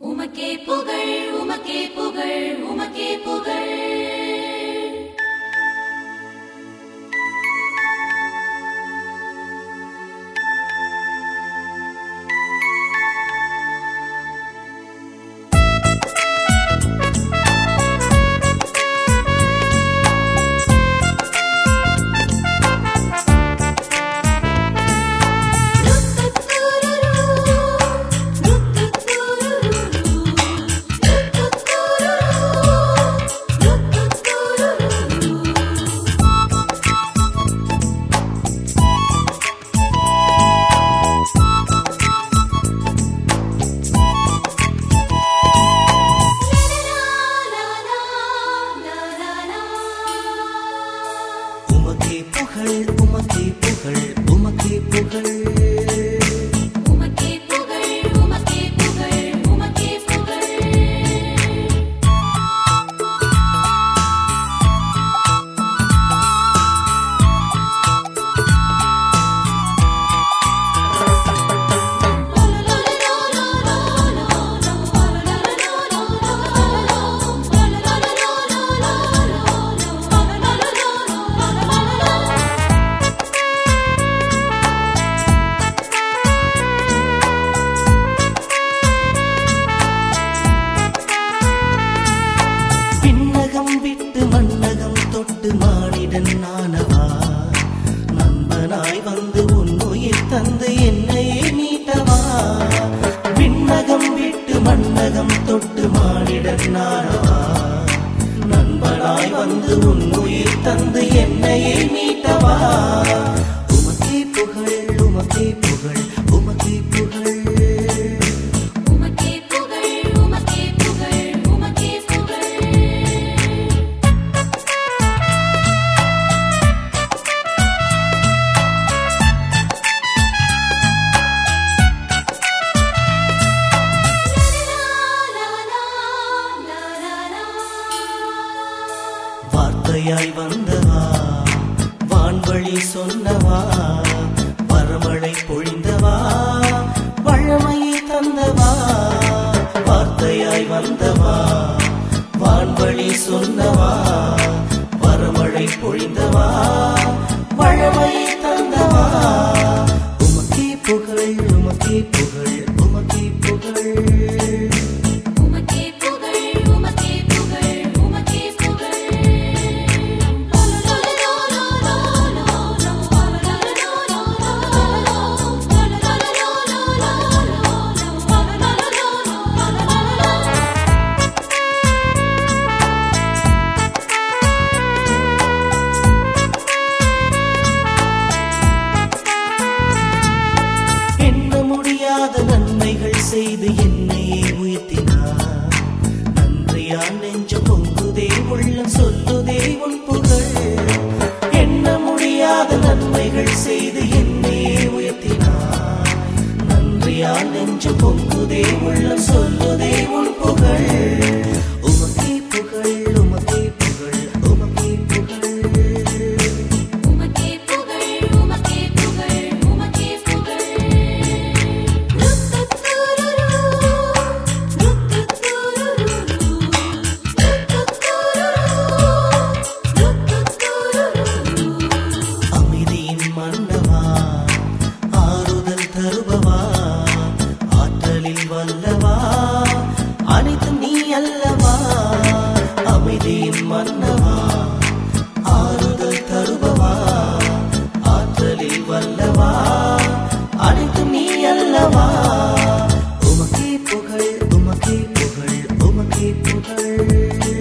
உமக்கே புகழ் உமக்கே புகழ் உமக்கே புகழ் உமதே புகழ் உமதே புகழ் விட்டு மண்டகம் தொட்டு மாடி வார்த்தையாய் வந்தவா? வான்வழி சொன்னவா? வரமழை பொழிந்தவா? வழமையை தந்தவா? வார்த்தையாய் வந்தவா? வான்வழி சொன்னவா? வரமழை பொழிந்தவா? வழமையை தந்தவா? உமக்கே புகழ் உமக்கே புகழ் உமக்கே புகழ். செய்து என்னையே உயர்த்தினார். நன்றியால் நெஞ்சு பொங்குதே உள்ளம் சொல்லுதே உன் புகழ். எண்ண முடியாத நன்மைகள் செய்து என்னையே உயர்த்தினார். நன்றியால் நெஞ்சு பொங்குதே உள்ளம் சொல்லுதே உன் புகழ். அல்லவா? வல்லவா அனைத்தும் நீ அல்லவா? அமைதியின் மன்னவா? ஆறுதல் தருபவா? ஆற்றலில் வல்லவா? அனைத்தும் நீ அல்லவா? உமக்கே புகழ் உமக்கே புகழ் உமக்கே புகழ்.